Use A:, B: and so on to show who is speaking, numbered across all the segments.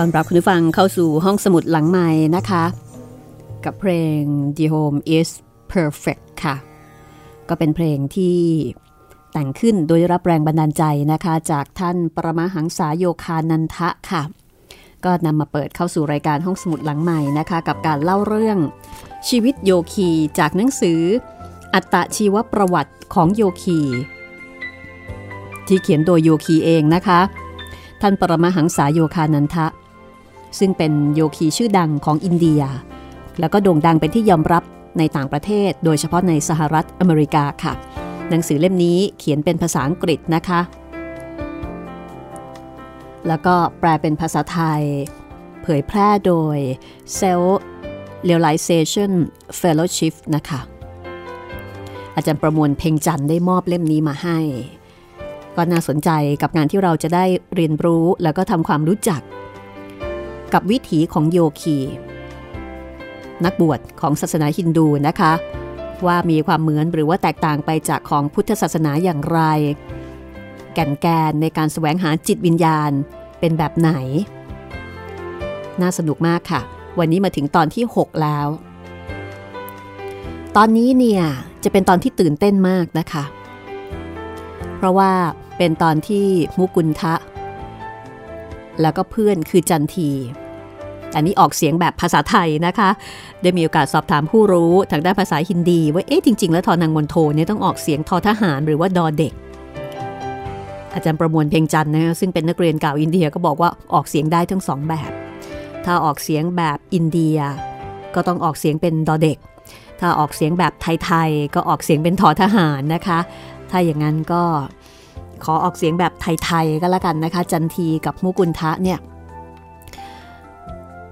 A: ตอนรับคุณผู้ฟังเข้าสู่ห้องสมุดหลังใหม่นะคะ กับเพลง The Home is Perfect ค่ะ ก็เป็นเพลงที่แต่งขึ้นโดยรับแรงบันดาลใจนะคะ จากท่านปรมาหังษาโยคานันทะค่ะ ก็นำมาเปิดเข้าสู่รายการห้องสมุดหลังใหม่นะคะ กับการเล่าเรื่องชีวิตโยคีจากหนังสือ อัตชีวประวัติของโยคี ที่เขียนโดยโยคีเองนะคะท่านปรมาหังษาโยคานันทะ ซึ่งเป็นโยคีชื่อดังของอินเดีย แล้วก็โด่งดังเป็นที่ยอมรับในต่างประเทศ โดยเฉพาะในสหรัฐอเมริกาค่ะ หนังสือเล่มนี้เขียนเป็นภาษาอังกฤษนะคะ แล้วก็แปลเป็นภาษาไทย เผยแพร่โดย Cell Realization Fellowship นะคะ อาจารย์ประมวลเพ่งจันได้มอบเล่มนี้มาให้ ก็น่าสนใจกับงานที่เราจะได้เรียนรู้แล้วก็ทำความรู้จัก กับวิถีของโยคี นักบวชของศาสนาฮินดูนะคะ ว่ามีความเหมือนหรือว่าแตกต่างไปจากของพุทธศาสนาอย่างไร แก่นแกนในการแสวงหาจิตวิญญาณเป็นแบบไหน น่าสนุกมากค่ะ วันนี้มาถึงตอนที่ 6 แล้ว ตอนนี้เนี่ยจะเป็นตอนที่ตื่นเต้นมากนะคะ เพราะว่าเป็นตอนที่มุกุลทะ แล้วก็เพื่อนคือจันที อันนี้ออกเสียงแบบภาษาไทยนะคะ ได้มีโอกาสสอบถามผู้รู้ทางด้านภาษาฮินดี ว่าเอ๊ะจริง ๆ แล้วทอนางมนโทเนี่ยต้องออกเสียงทอทหารหรือว่าดอเด็ก อาจารย์ประมวลเพ่งจันทร์นะซึ่งเป็นนักเรียนเก่าอินเดียก็บอกว่าออกเสียงได้ทั้งสองแบบ ถ้าออกเสียงแบบอินเดีย ก็ต้องออกเสียงเป็นดอเด็ก ถ้าออกเสียงแบบไทยๆก็ออกเสียงเป็นทอทหารนะคะ ถ้าอย่างนั้นก็ ขอออกเสียงแบบไทยๆก็แล้วกันนะคะ จันทีกับมุกุลทะเนี่ย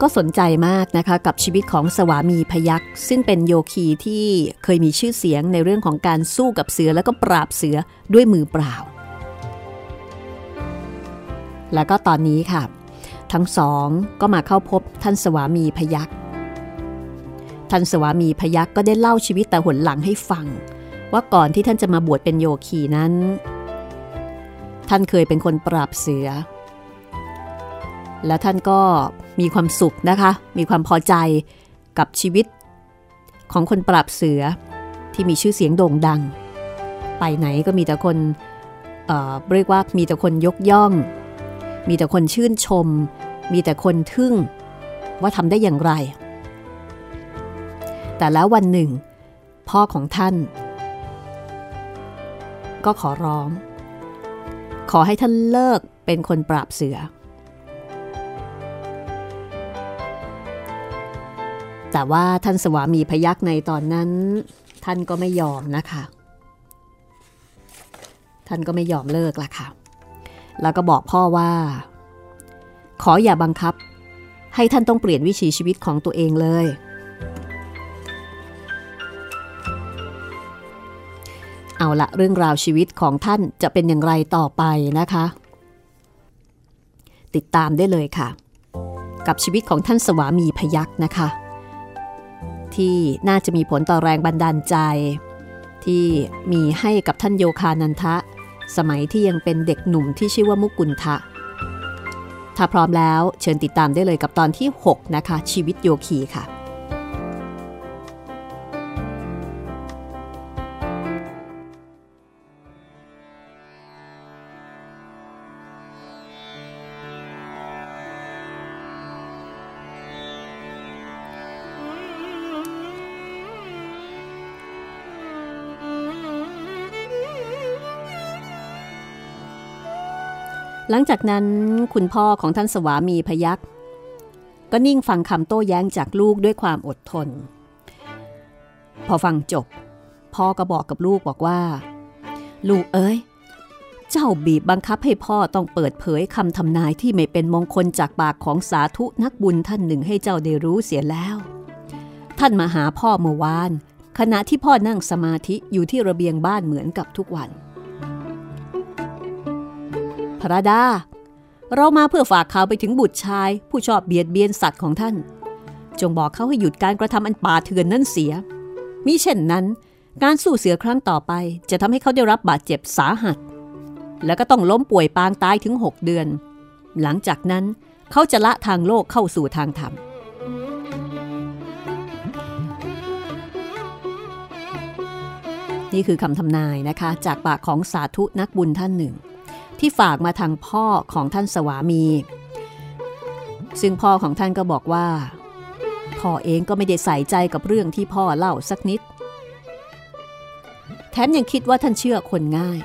A: ก็สนใจมากนะคะกับชีวิตของสวามีพยักษ์ซึ่งเป็นโยคีที่เคยมีชื่อเสียงในเรื่องของการสู้กับเสือแล้วก็ปราบเสือด้วยมือเปล่า แล้วก็ตอนนี้ค่ะ ทั้งสองก็มาเข้าพบท่านสวามีพยักษ์ท่านสวามีพยักษ์ก็ได้เล่าชีวิตแต่หนหลังให้ฟัง ว่าก่อนที่ท่านจะมาบวชเป็นโยคีนั้น ท่านเคยเป็นคนปราบเสือ และท่านก็มีความสุขนะคะ มีความพอใจกับชีวิตของคนปราบเสือที่มีชื่อเสียงโด่งดัง ไปไหนก็มีแต่คนเเรียกว่ามีแต่คนยกย่อง มีแต่คนชื่นชม มีแต่คนทึ่งว่าทำได้อย่างไร แต่แล้ววันหนึ่ง พ่อของท่าน ก็ขอร้อง ขอให้ท่านเลิกเป็นคนปราบเสือ แต่ว่าท่านสวามีพยักในตอนนั้น ท่านก็ไม่ยอมนะคะ ท่านก็ไม่ยอมเลิกละค่ะ แล้วก็บอกพ่อว่า ขออย่าบังคับ ให้ท่านต้องเปลี่ยนวิถีชีวิตของตัวเองเลย เอาละเรื่องราวชีวิตของท่านจะเป็นอย่างไรต่อไปนะคะ ติดตามได้เลยค่ะ กับชีวิตของท่านสวามีพยักนะคะ ที่น่าจะมีผลต่อแรงบันดาลใจ ที่มีให้กับท่านโยคานันทะ สมัยที่ยังเป็นเด็กหนุ่มที่ชื่อว่ามุกุลทะ ถ้าพร้อมแล้วเชิญติดตามได้เลยกับตอนที่ 6 นะคะ ชีวิตโยคีค่ะ หลังจากนั้นคุณพ่อของท่านสวามีพยักก็นิ่งฟังคำโต้แย้งจากลูกด้วยความอดทน พอฟังจบ พ่อก็บอกกับลูกบอกว่า ลูกเอ้ย เจ้าบีบบังคับให้พ่อต้องเปิดเผยคำทำนายที่ไม่เป็นมงคลจากปากของสาธุนักบุญท่านหนึ่งให้เจ้าได้รู้เสียแล้ว ท่านมาหาพ่อเมื่อวาน ขณะที่พ่อนั่งสมาธิอยู่ที่ระเบียงบ้านเหมือนกับทุกวัน พระดา เรามาเพื่อฝากข่าวไปถึงบุตรชาย ผู้ชอบเบียดเบียนสัตว์ของท่าน จงบอกเขาให้หยุดการกระทำอันป่าเถื่อนนั่นเสีย มิเช่นนั้น การสู้เสือครั้งต่อไป จะทำให้เขาได้รับบาดเจ็บสาหัส แล้วก็ต้องล้มป่วยปางตายถึง 6 เดือน หลังจากนั้นเขาจะละทางโลกเข้าสู่ทางธรรมนี่คือคำทำนายนะคะ จากปากของสาธุนักบุญท่านหนึ่ง ที่ฝากมาทางพ่อของท่านสวามี ซึ่งพ่อของท่านก็บอกว่า พ่อเองก็ไม่ได้ใส่ใจกับเรื่องที่พ่อเล่าสักนิด แถมยังคิดว่าท่านเชื่อคนง่าย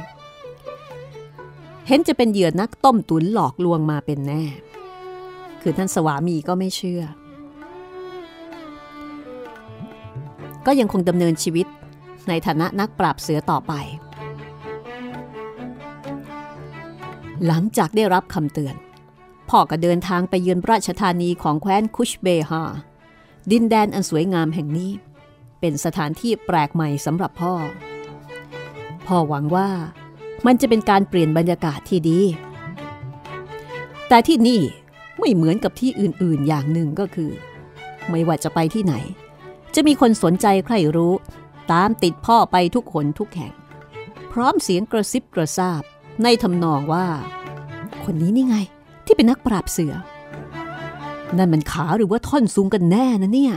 A: เห็นจะเป็นเหยื่อนักต้มตุ๋นหลอกลวงมาเป็นแน่ คือท่านสวามีก็ไม่เชื่อ ก็ยังคงดำเนินชีวิตในฐานะนักปราบเสือต่อไป หลังจากได้รับคำเตือน พ่อก็เดินทางไปเยือนราชธานีของแคว้นคุชเบฮาดินแดนอันสวยงามแห่งนี้ เป็นสถานที่แปลกใหม่สำหรับพ่อ พ่อหวังว่ามันจะเป็นการเปลี่ยนบรรยากาศที่ดี แต่ที่นี่ไม่เหมือนกับที่อื่นๆอย่างหนึ่งก็คือ ไม่ว่าจะไปที่ไหน จะมีคนสนใจใครรู้ ตามติดพ่อไปทุกคนทุกแห่ง พร้อมเสียงกระซิบกระซาบ ในทำนองว่า คนนี้นี่ไง ที่เป็นนักปราบเสือ นั่นมันขาหรือว่าท่อนซุงกันแน่นะเนี่ย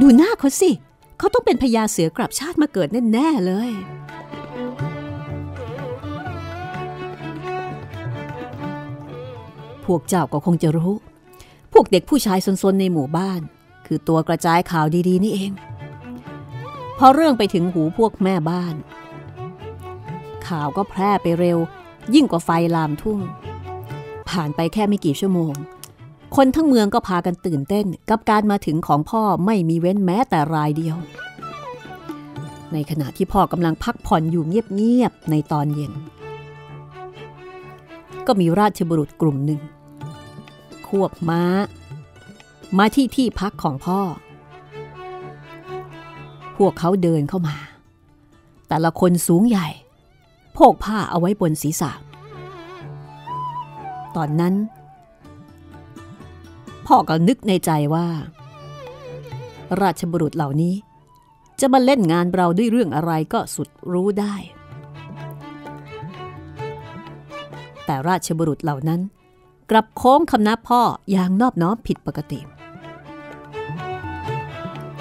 A: ดูหน้าเขาสิ เขาต้องเป็นพญาเสือกลับชาติมาเกิดแน่ๆเลยพวกเจ้าก็คงจะรู้ พวกเด็กผู้ชายซนๆในหมู่บ้าน คือตัวกระจายข่าวดีๆนี่เอง พอเรื่องไปถึงหูพวกแม่บ้าน ข่าวก็แพร่ไปเร็ว ยิ่งกว่าไฟลามทุ่ง ผ่านไปแค่ไม่กี่ชั่วโมง คนทั้งเมืองก็พากันตื่นเต้นกับการมาถึงของพ่อไม่มีเว้นแม้แต่รายเดียว ในขณะที่พ่อกำลังพักผ่อนอยู่เงียบๆในตอนเย็น ก็มีราชบุรุษกลุ่มหนึ่ง ควบม้า มาที่ที่พักของพ่อ พวกเขาเดินเข้ามาแต่ละคนสูงใหญ่ โพกผ้าเอาไว้บนศีรษะ ตอนนั้น พ่อก็นึกในใจว่า ราชบุรุษเหล่านี้ จะมาเล่นงานเราด้วยเรื่องอะไรก็สุดรู้ได้ แต่ราชบุรุษเหล่านั้น กลับโค้งคำนับพ่ออย่างนอบน้อมผิดปกติ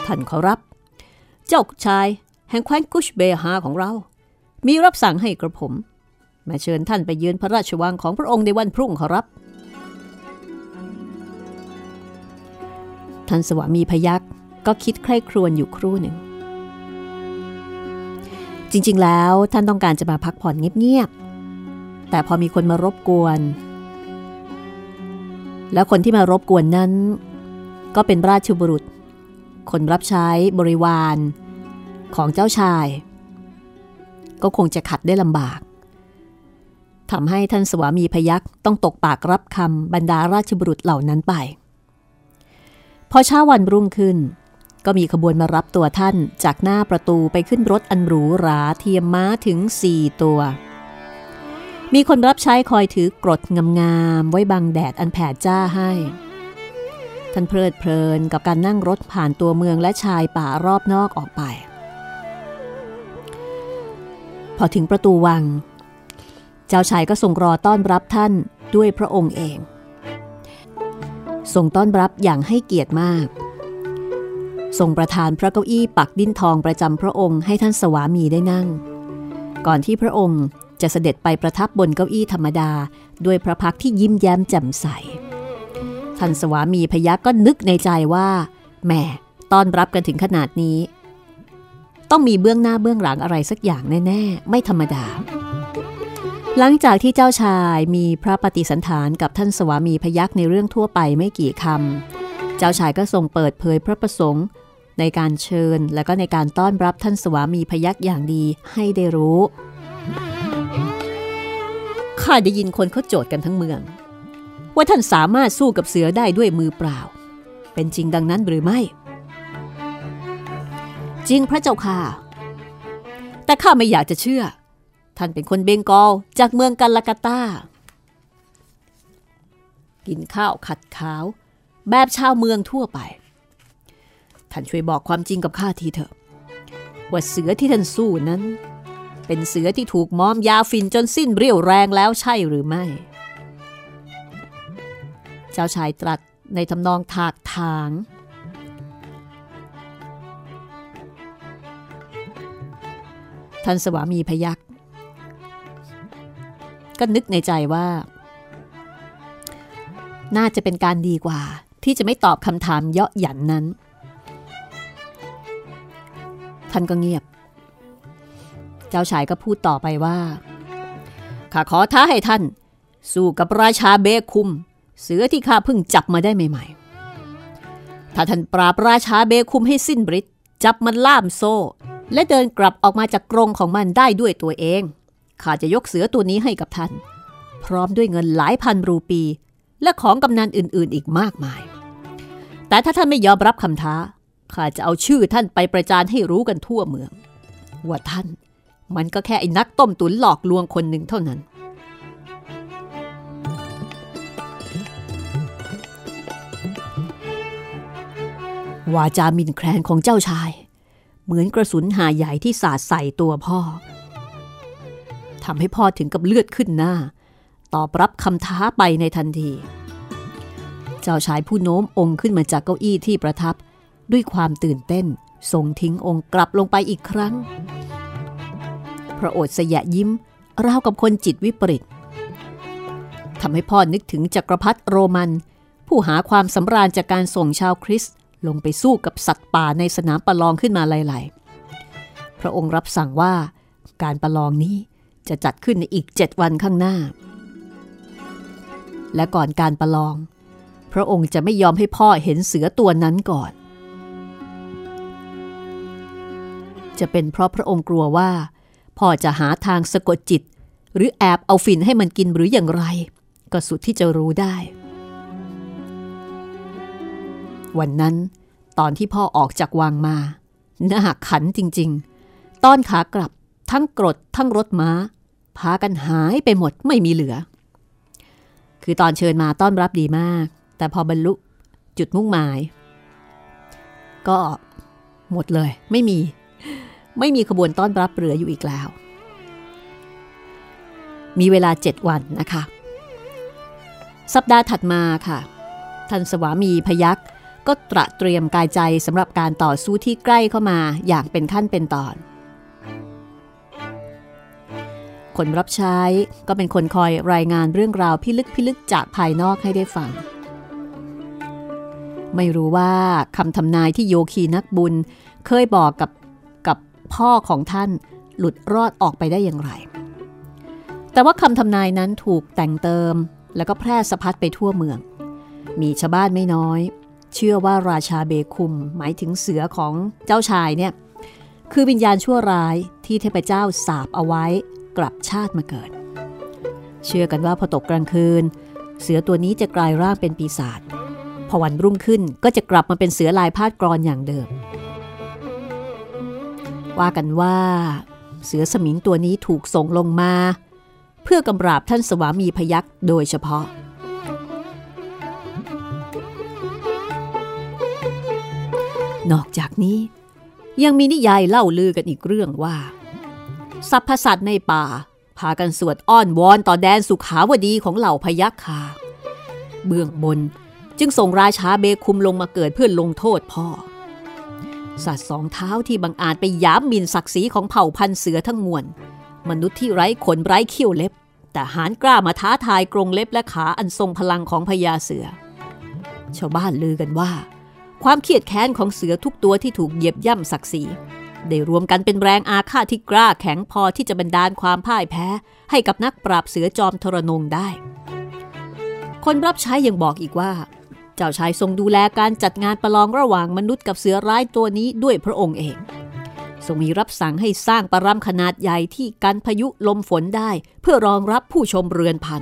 A: ท่านขอรับ เจ้าชายแห่งแคว้นกุชเบฮาของเรา มีรับสั่งให้กระผม มาเชิญท่านไปเยือนพระราชวังของพระองค์ในวันพรุ่งขอรับ ท่านสวามีพยักก็คิดใคร่ครวญอยู่ครู่หนึ่ง จริงๆแล้วท่านต้องการจะมาพักผ่อนเงียบๆ แต่พอมีคนมารบกวน แล้วคนที่มารบกวนนั้น ก็เป็นราชบุรุษ คนรับใช้บริวารของเจ้าชาย ก็คงจะขัดได้ลำบากทำให้ท่านสวามีพยักต้องตกปากรับคำบรรดาราชบุรุษเหล่านั้นไป พอเช้าวันรุ่งขึ้น ก็มีขบวนมารับตัวท่านจากหน้าประตูไปขึ้นรถอันหรูหราเทียมม้าถึงสี่ตัว มีคนรับใช้คอยถือกรดงามๆไว้บังแดดอันแผดจ้าให้ ท่านเพลิดเพลินกับการนั่งรถผ่านตัวเมืองและชายป่ารอบนอกออกไป พอถึงประตูวัง เจ้าชายก็ทรงรอต้อนรับท่านด้วยพระองค์เองทรงต้อนรับอย่างให้เกียรติมากทรงประทานพระเก้าอี้ปักดิ้นทองประจำพระองค์ให้ท่านสวามีได้นั่ง ก่อนที่พระองค์จะเสด็จไปประทับบนเก้าอี้ธรรมดา ด้วยพระพักที่ยิ้มแย้มแจ่มใส ท่านสวามีพยักก็นึกในใจว่าแหมต้อนรับกันถึงขนาดนี้ ต้องมีเบื้องหน้าเบื้องหลังอะไรสักอย่างแน่ๆ ไม่ธรรมดา หลังจากที่เจ้าชายมีพระปฏิสันฐานกับท่านสวามีพยักในเรื่องทั่วไปไม่กี่คำ เจ้าชายก็ทรงเปิดเผยพระประสงค์ในการเชิญและก็ในการต้อนรับท่านสวามีพยักอย่างดีให้ได้รู้ ข้าได้ยินคนเขาโจทย์กันทั้งเมือง ว่าท่านสามารถสู้กับเสือได้ด้วยมือเปล่า เป็นจริงดังนั้นหรือไม่ จริงพระเจ้าค่ะ แต่ข้าไม่อยากจะเชื่อ ท่านเป็นคนเบงกอลจากเมืองกัลลากาตา กินข้าวขัดขาว แบบชาวเมืองทั่วไป ท่านช่วยบอกความจริงกับข้าทีเถอะ ว่าเสือที่ท่านสู้นั้น เป็นเสือที่ถูกม้อมยาฝิ่นจนสิ้นเรี่ยวแรงแล้วใช่หรือไม่ เจ้าชายตรัสในทำนองถากถาง ท่านสวามีพยักก็นึกในใจว่า น่าจะเป็นการดีกว่า ที่จะไม่ตอบคำถามเยาะหยันนั้น ท่านก็เงียบ เจ้าชายก็พูดต่อไปว่าข้าขอท้าให้ท่าน สู้กับราชาเบคุม เสือที่ข้าเพิ่งจับมาได้ใหม่ ๆ ถ้าท่านปราบราชาเบคุมให้สิ้นฤทธิ์จับมันล่ามโซ่ และเดินกลับออกมาจากกรงของมันได้ด้วยตัวเอง ข้าจะยกเสือตัวนี้ให้กับท่าน พร้อมด้วยเงินหลายพันรูปี และของกำนันอื่นๆ อีกมากมาย แต่ถ้าท่านไม่ยอมรับคำท้า ข้าจะเอาชื่อท่านไปประจานให้รู้กันทั่วเมือง ว่าท่าน มันก็แค่ไอ้นักต้มตุ๋นหลอกลวงคนหนึ่งเท่านั้นวาจาหมินแคลนของเจ้าชาย เหมือนกระสุนหาใหญ่ที่สาดใส่ตัวพ่อทำให้พ่อถึงกับเลือดขึ้นหน้า ตอบรับคำท้าไปในทันที เจ้าชายผู้โน้มองค์ขึ้นมาจากเก้าอี้ที่ประทับ ด้วยความตื่นเต้นทรงทิ้งองค์กลับลงไปอีกครั้ง พระโอษฐ์สยะยิ้มราวกับคนจิตวิปริตทำให้พ่อนึกถึงจักรพรรดิโรมัน ผู้หาความสำราญจากการส่งชาวคริสต์ ลงไปสู้กับสัตว์ป่าในสนามประลองขึ้นมาหลายๆ พระองค์รับสั่งว่าการประลองนี้จะจัดขึ้นในอีกเจ็ดวันข้างหน้า และก่อนการประลอง พระองค์จะไม่ยอมให้พ่อเห็นเสือตัวนั้นก่อน จะเป็นเพราะพระองค์กลัวว่า พ่อจะหาทางสะกดจิต หรือแอบเอาฝิ่นให้มันกินหรืออย่างไร ก็สุดที่จะรู้ได้ วันนั้นตอนที่พ่อออกจากวังมา หน้าขันจริงๆ ตอนขากลับทั้งกรดทั้งรถม้า พากันหายไปหมดไม่มีเหลือ คือตอนเชิญมาต้อนรับดีมาก แต่พอบรรลุจุดมุ่งหมาย ก็หมดเลย ไม่มี ไม่มีขบวนต้อนรับเรืออยู่อีกแล้ว มีเวลาเจ็ดวันนะคะ สัปดาห์ถัดมาค่ะ ท่านสวามีพยัก ก็ตระเตรียมกายใจสำหรับการต่อสู้ที่ใกล้เข้ามาอย่างเป็นขั้นเป็นตอน คนรับใช้ก็เป็นคนคอยรายงานเรื่องราวพิลึกพิลึกจากภายนอกให้ได้ฟัง ไม่รู้ว่าคำทำนายที่โยคีนักบุญเคยบอกกับกับพ่อของท่านหลุดรอดออกไปได้อย่างไร แต่ว่าคำทำนายนั้นถูกแต่งเติมแล้วก็แพร่สะพัดไปทั่วเมือง มีชาวบ้านไม่น้อย เชื่อว่าราชาเบคุม หมายถึงเสือของเจ้าชายเนี่ยคือวิญญาณชั่วร้ายที่เทพเจ้าสาบเอาไว้กลับชาติมาเกิด เชื่อกันว่าพอตกกลางคืน เสือตัวนี้จะกลายร่างเป็นปีศาจพอวันรุ่งขึ้นก็จะกลับมาเป็นเสือลายพาดกรอนอย่างเดิม ว่ากันว่าเสือสมิงตัวนี้ถูกส่งลงมา เพื่อกำราบท่านสวามีพยักโดยเฉพาะ นอกจากนี้ยังมีนิยายเล่าลือกันอีกเรื่องว่าสรรพสัตว์ในป่า พากันสวดอ้อนวอนต่อแดนสุขาวดีของเหล่าพยัคฆาเบื้องบนจึงส่งราชาเบคุมลงมาเกิดเพื่อลงโทษพ่อ สัตว์สองเท้าที่บังอาจไปย้ำมินศักดิ์ศรีของเผ่าพันธุ์เสือทั้งมวล มนุษย์ที่ไร้ขนไร้เขี้ยวเล็บ แต่หานกล้ามาท้าทายกรงเล็บและขาอันทรงพลังของพญาเสือ ชาวบ้านลือกันว่า ความเครียดแค้นของเสือทุกตัวที่ถูกเหยียบย่ำศักดิ์ศรีได้รวมกันเป็นแรงอาฆาตที่กล้าแข็งพอที่จะบันดาลความพ่ายแพ้ ให้กับนักปราบเสือจอมทรนงได้ คนรับใช้ยังบอกอีกว่า เจ้าชายทรงดูแลการจัดงานประลองระหว่างมนุษย์กับเสือร้ายตัวนี้ด้วยพระองค์เองทรงมีรับสั่งให้สร้างปรำขนาดใหญ่ที่กันพายุลมฝนได้ เพื่อรองรับผู้ชมเรือนพัน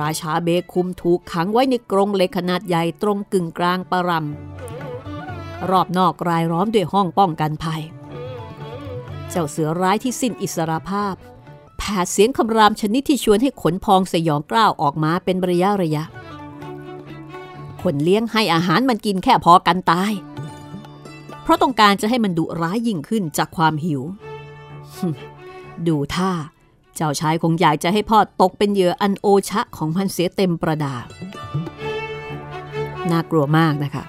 A: ราชาเบคุมถูกขังไว้ในกรงเหล็กขนาดใหญ่ตรงกึ่งกลางปรำรอบนอกรายล้อมด้วยห้องป้องกันภัย เจ้าเสือร้ายที่สิ้นอิสรภาพแผดเสียงคำรามชนิดที่ชวนให้ขนพองสยองกล้าวออกมาเป็นระยะระยะ คนเลี้ยงให้อาหารมันกินแค่พอกันตาย เพราะต้องการจะให้มันดุร้ายยิ่งขึ้นจากความหิว ดูท่า เจ้าชายคงอยากจะให้พ่อตกเป็นเหยื่ออันโอชะของมันเสียเต็มประดา น่ากลัวมากนะคะ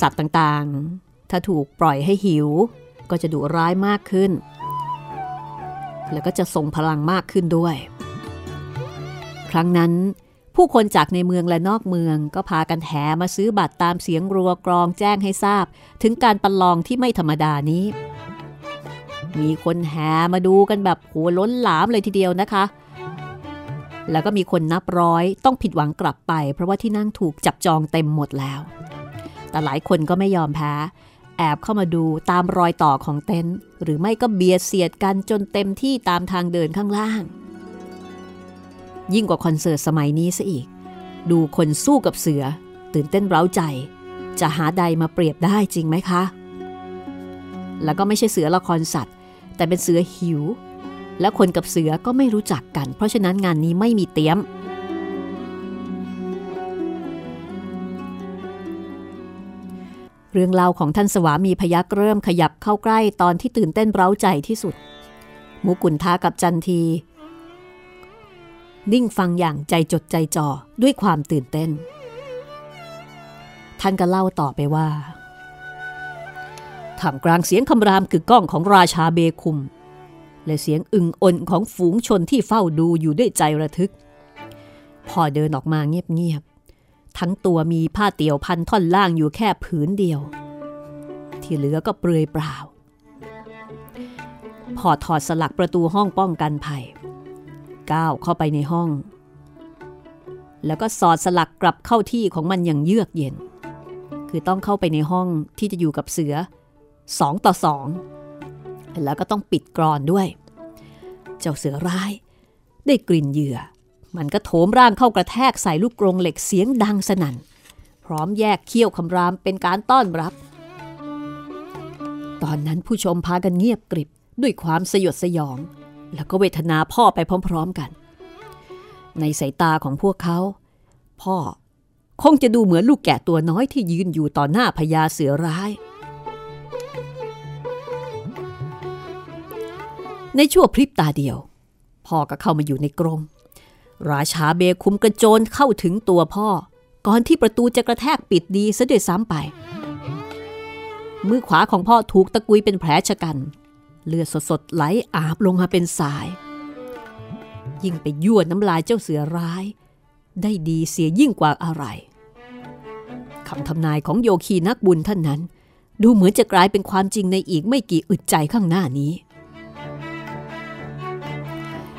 A: สัตว์ต่างๆ ถ้าถูกปล่อยให้หิว ก็จะดุร้ายมากขึ้น แล้วก็จะทรงพลังมากขึ้นด้วย ครั้งนั้นผู้คนจากในเมืองและนอกเมืองก็พากันแห่มาซื้อบัตรตามเสียงรัวกรองแจ้งให้ทราบ ถึงการประลองที่ไม่ธรรมดานี้ มีคนแห่มาดูกันแบบหัวล้นหลามเลยทีเดียวนะคะ แล้วก็มีคนนับร้อยต้องผิดหวังกลับไป เพราะว่าที่นั่งถูกจับจองเต็มหมดแล้ว แต่หลายคนก็ไม่ยอมแพ้ แอบเข้ามาดูตามรอยต่อของเต็นท์หรือไม่ก็เบียดเสียดกันจนเต็มที่ตามทางเดินข้างล่าง ยิ่งกว่าคอนเสิร์ตสมัยนี้ซะอีก ดูคนสู้กับเสือ ตื่นเต้นเร้าใจ จะหาใดมาเปรียบได้จริงไหมคะแล้วก็ไม่ใช่เสือละครสัตว์ แต่เป็นเสือหิว และคนกับเสือก็ไม่รู้จักกัน เพราะฉะนั้นงานนี้ไม่มีเตี้ยม เรื่องเล่าของท่านสวามีพยักเริ่มขยับเข้าใกล้ตอนที่ตื่นเต้นเร้าใจที่สุด มุกุลทากับจันที นิ่งฟังอย่างใจจดใจจ่อด้วยความตื่นเต้น ท่านก็เล่าต่อไปว่า ท่ามกลางเสียงคำรามคือก้องของราชาเบคุม และเสียงอึงอนของฝูงชนที่เฝ้าดูอยู่ด้วยใจระทึก พอเดินออกมาเงียบๆ ทั้งตัวมีผ้าเตี่ยวพันท่อนล่างอยู่แค่ผืนเดียว ที่เหลือก็เปลือยเปล่า พอถอดสลักประตูห้องป้องกันภัยก้าวเข้าไปในห้อง แล้วก็สอดสลักกลับเข้าที่ของมันอย่างเยือกเย็น คือต้องเข้าไปในห้องที่จะอยู่กับเสือ สองต่อสองแล้วก็ต้องปิดกรอนด้วย เจ้าเสือร้าย ได้กลิ่นเหยื่อ มันก็โถมร่างเข้ากระแทกใส่ลูกกรงเหล็กเสียงดังสนั่น พร้อมแยกเขี้ยวคำรามเป็นการต้อนรับ ตอนนั้นผู้ชมพากันเงียบกริบด้วยความสยดสยอง แล้วก็เวทนาพ่อไปพร้อมๆกัน ในสายตาของพวกเขา พ่อคงจะดูเหมือนลูกแกะตัวน้อยที่ยืนอยู่ต่อหน้าพญาเสือร้าย ในชั่วพริบตาเดียว พ่อก็เข้ามาอยู่ในกรงราชาเบคุมกระโจนเข้าถึงตัวพ่อ ก่อนที่ประตูจะกระแทกปิดดีซะด้วยซ้ำไป มือขวาของพ่อถูกตะกุยเป็นแผลชะกัน เลือดสดๆไหลอาบลงมาเป็นสาย ยิ่งไปยั่วน้ำลายเจ้าเสือร้าย ได้ดีเสียยิ่งกว่าอะไรคำทำนายของโยคีนักบุญท่านนั้น ดูเหมือนจะกลายเป็นความจริงในอีกไม่กี่อึดใจข้างหน้านี้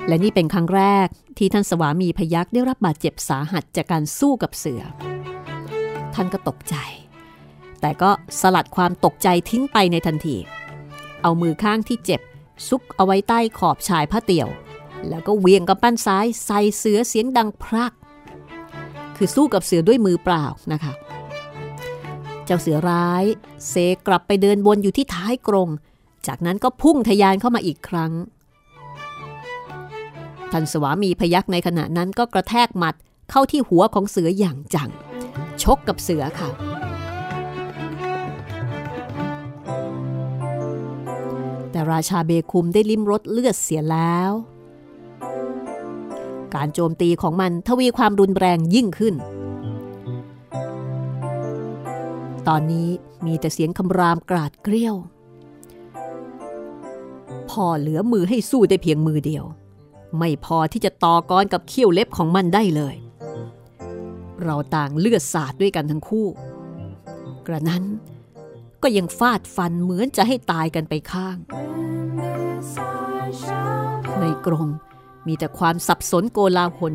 A: และนี่เป็นครั้งแรกที่ท่านสวามีพยักได้รับบาดเจ็บสาหัสจากการสู้กับเสือ ท่านก็ตกใจ แต่ก็สลัดความตกใจทิ้งไปในทันที เอามือข้างที่เจ็บ ซุกเอาไว้ใต้ขอบชายผ้าเตี่ยว แล้วก็เวียงกำปั้นซ้ายใส่เสือเสียงดังพรัก คือสู้กับเสือด้วยมือเปล่านะคะ เจ้าเสือร้ายเซกลับไปเดินวนอยู่ที่ท้ายกรง จากนั้นก็พุ่งทะยานเข้ามาอีกครั้ง ท่านสวามีพยักในขณะนั้นก็กระแทกหมัดเข้าที่หัวของเสืออย่างจัง ชกกับเสือค่ะ แต่ราชาเบคุมได้ลิ้มรสเลือดเสียแล้ว การโจมตีของมันทวีความรุนแรงยิ่งขึ้น ตอนนี้มีแต่เสียงคำรามกราดเกรี้ยวพ่อเหลือมือให้สู้ได้เพียงมือเดียว ไม่พอที่จะต่อกรกับเขี้ยวเล็บของมันได้เลย เราต่างเลือดสาดด้วยกันทั้งคู่ กระนั้นก็ยังฟาดฟันเหมือนจะให้ตายกันไปข้าง ในกรงมีแต่ความสับสนโกลาหล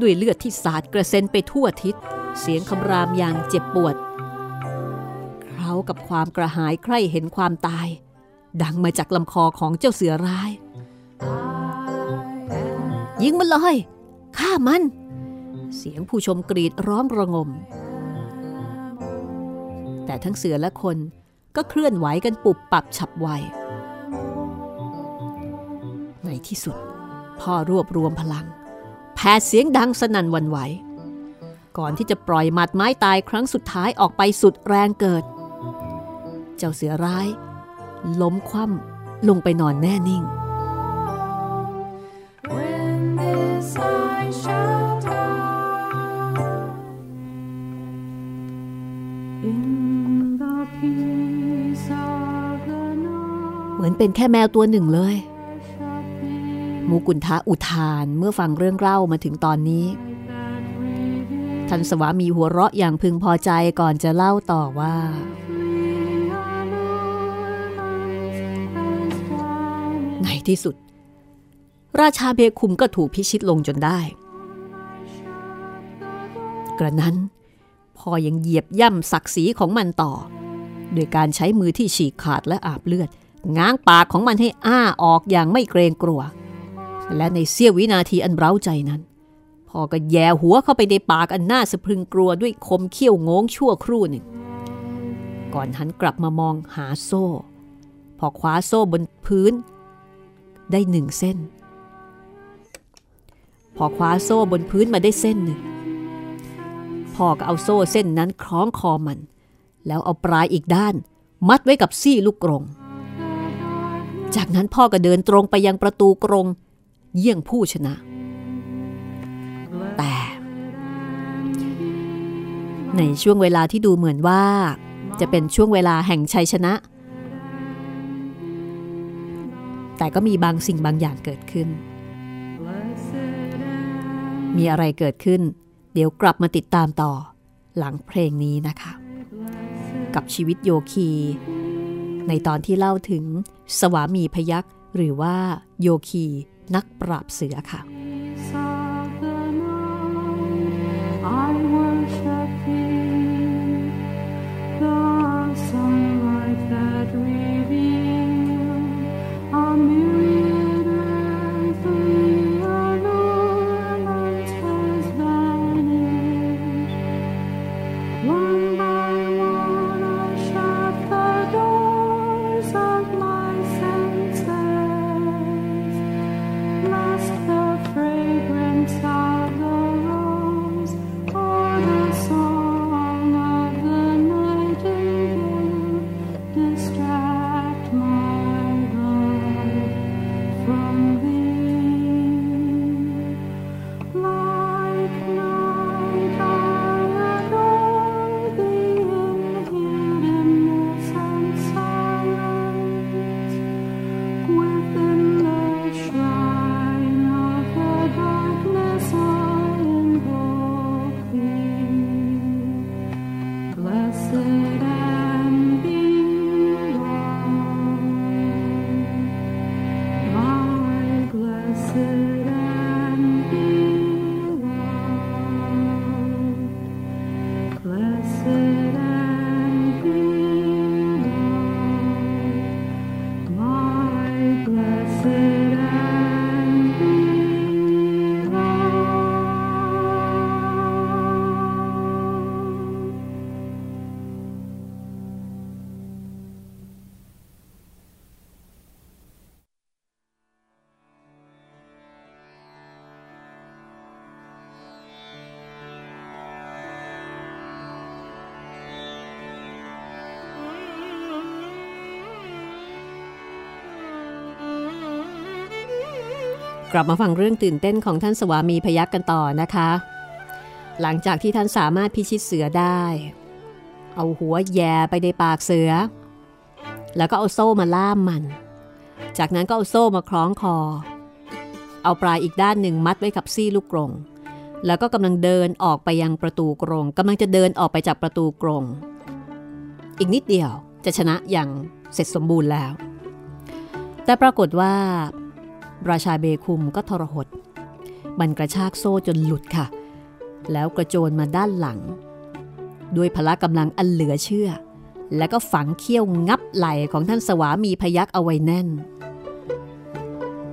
A: ด้วยเลือดที่สาดกระเซ็นไปทั่วทิศ เสียงคำรามอย่างเจ็บปวดเขากับความกระหายใคร่เห็นความตาย ดังมาจากลำคอของเจ้าเสือร้าย ยิงมันเลยฆ่ามัน เสียงผู้ชมกรีดร้องระงม แต่ทั้งเสือและคนก็เคลื่อนไหวกันปุบปับฉับไว ในที่สุด พ่อรวบรวมพลัง แผดเสียงดังสนั่นวันไหว ก่อนที่จะปล่อยหมัดไม้ตายครั้งสุดท้ายออกไปสุดแรงเกิด เจ้าเสือร้าย ล้มคว่ำลงไปนอนแน่นิ่ง มือนเป็นแค่แมวตัวหนึ่งเลย มูกุนทะอุทานเมื่อฟังเรื่องเล่ามาถึงตอนนี้ ท่านสวามีหัวเราะอย่างพึงพอใจก่อนจะเล่าต่อว่า ในที่สุด ราชาเบคุมก็ถูกพิชิตลงจนได้ กระนั้นพอยังเหยียบย่ำศักดิ์ศรีของมันต่อ โดยการใช้มือที่ฉีกขาดและอาบเลือด ง้างปากของมันให้อ้าออกอย่างไม่เกรงกลัว และในเสี้ยววินาทีอันเร้าใจนั้นพ่อก็แย่หัวเข้าไปในปากอันน่าสะพรึงกลัวด้วยคมเขี้ยวงงชั่วครู่หนึ่ง ก่อนหันกลับมามองหาโซ่ พอคว้าโซ่บนพื้น ได้หนึ่งเส้น พอคว้าโซ่บนพื้นมาได้เส้นหนึ่งพ่อก็เอาโซ่เส้นนั้นคล้องคอมัน แล้วเอาปลายอีกด้าน มัดไว้กับซี่ลูกกรง จากนั้นพ่อก็เดินตรงไปยังประตูกรง เยี่ยงผู้ชนะ แต่ ในช่วงเวลาที่ดูเหมือนว่า จะเป็นช่วงเวลาแห่งชัยชนะ แต่ก็มีบางสิ่งบางอย่างเกิดขึ้น มีอะไรเกิดขึ้น เดี๋ยวกลับมาติดตามต่อ หลังเพลงนี้นะคะ กับชีวิตโยคี ในตอนที่เล่าถึง สวามีพยักษ์หรือว่าโยคี นักปราบเสือค่ะ กลับมาฟังเรื่องตื่นเต้นของท่านสวามีพยักกันต่อนะคะ หลังจากที่ท่านสามารถพิชิตเสือได้ เอาหัวแย่ไปในปากเสือ แล้วก็เอาโซ่มาล่ามมัน จากนั้นก็เอาโซ่มาคล้องคอ เอาปลายอีกด้านหนึ่งมัดไว้กับซี่ลูกกรงแล้วก็กำลังเดินออกไปยังประตูกรงกำลังจะเดินออกไปจากประตูกรง อีกนิดเดียวจะชนะอย่างเสร็จสมบูรณ์แล้ว แต่ปรากฏว่า ราชาเบคุมก็ทรหด มันกระชากโซ่จนหลุดค่ะ แล้วกระโจนมาด้านหลัง ด้วยพละกำลังอันเหลือเชื่อ แล้วก็ฝังเขี้ยวงับไหล่ของท่านสวามีพยักเอาไว้แน่น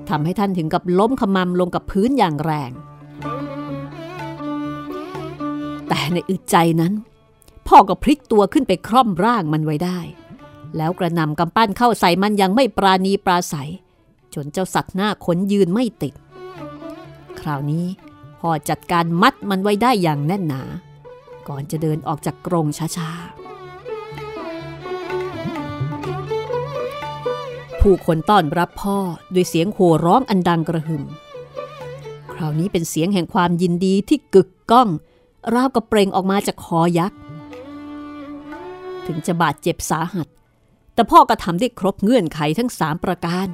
A: ทำให้ท่านถึงกับล้มขมำลงกับพื้นอย่างแรง แต่ในอึดใจนั้น พ่อก็พลิกตัวขึ้นไปคร่อมร่างมันไว้ได้ แล้วกระนำกำปั้นเข้าใส่มันยังไม่ปราณีปราศัย จนเจ้าสัตว์หน้าขนยืนไม่ติด คราวนี้พ่อจัดการมัดมันไว้ได้อย่างแน่นหนา ก่อนจะเดินออกจากกรงช้าๆ ผู้คนต้อนรับพ่อด้วยเสียงโห่ร้องอันดังกระหึ่ม คราวนี้เป็นเสียงแห่งความยินดีที่กึกก้อง ราวกับเปล่งออกมาจากคอยักษ์ ถึงจะบาดเจ็บสาหัส แต่พ่อก็ทำได้ครบเงื่อนไขทั้งสามประการ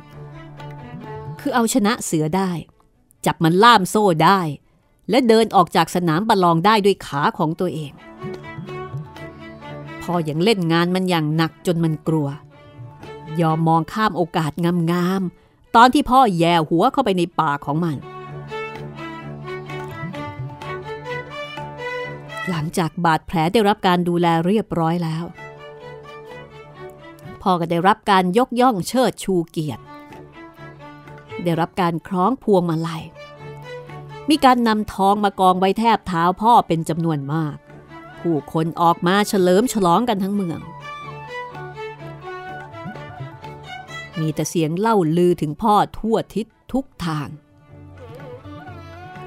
A: คือเอาชนะเสือได้ จับมันล่ามโซ่ได้ และเดินออกจากสนามประลองได้ด้วยขาของตัวเองพ่อยังเล่นงานมันอย่างหนักจนมันกลัว ยอมมองข้ามโอกาสงามๆตอนที่พ่อแย่หัวเข้าไปในป่าของมัน หลังจากบาดแผลได้รับการดูแลเรียบร้อยแล้วพ่อก็ได้รับการยกย่องเชิดชูเกียรติ ได้รับการคล้องพวงมาลัย มีการนำทองมากองไว้แทบเท้าพ่อเป็นจำนวนมาก ผู้คนออกมาเฉลิมฉลองกันทั้งเมือง มีแต่เสียงเล่าลือถึงพ่อทั่วทิศทุกทาง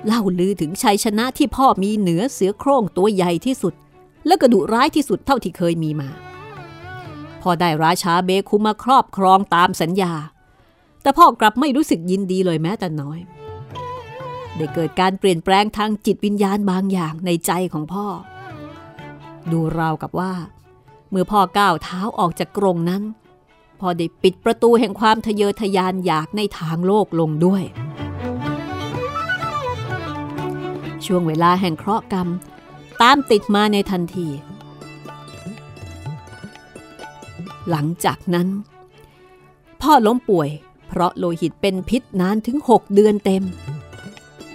A: เล่าลือถึงชัยชนะที่พ่อมีเหนือเสือโคร่งตัวใหญ่ที่สุด และกระดุร้ายที่สุดเท่าที่เคยมีมาพอได้ราชาเบคุมมาครอบครองตามสัญญา แต่พ่อกลับไม่รู้สึกยินดีเลยแม้แต่น้อย ได้เกิดการเปลี่ยนแปลงทางจิตวิญญาณบางอย่างในใจของพ่อ ดูราวกับว่า เมื่อพ่อก้าวเท้าออกจากกรงนั้น พ่อได้ปิดประตูแห่งความทะเยอทะยานอยากในทางโลกลงด้วย ช่วงเวลาแห่งเคราะห์กรรม ตามติดมาในทันที หลังจากนั้นพ่อล้มป่วย เพราะโลหิตเป็นพิษนานถึง 6 เดือนเต็ม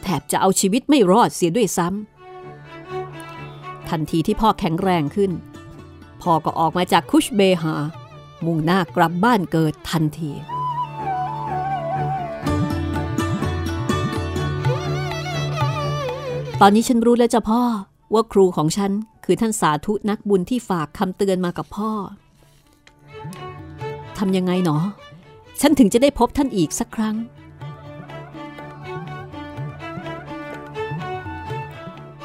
A: แทบจะเอาชีวิตไม่รอดเสียด้วยซ้ำทันทีที่พ่อแข็งแรงขึ้น พ่อก็ออกมาจากคุชเบฮามุ่งหน้ากลับบ้านเกิดทันทีตอนนี้ฉันรู้แล้วจ้ะพ่อว่าครูของฉันคือท่านสาธุนักบุญที่ฝากคำเตือนมากับพ่อทำยังไงหนอ ฉันถึงจะได้พบท่านอีกสักครั้ง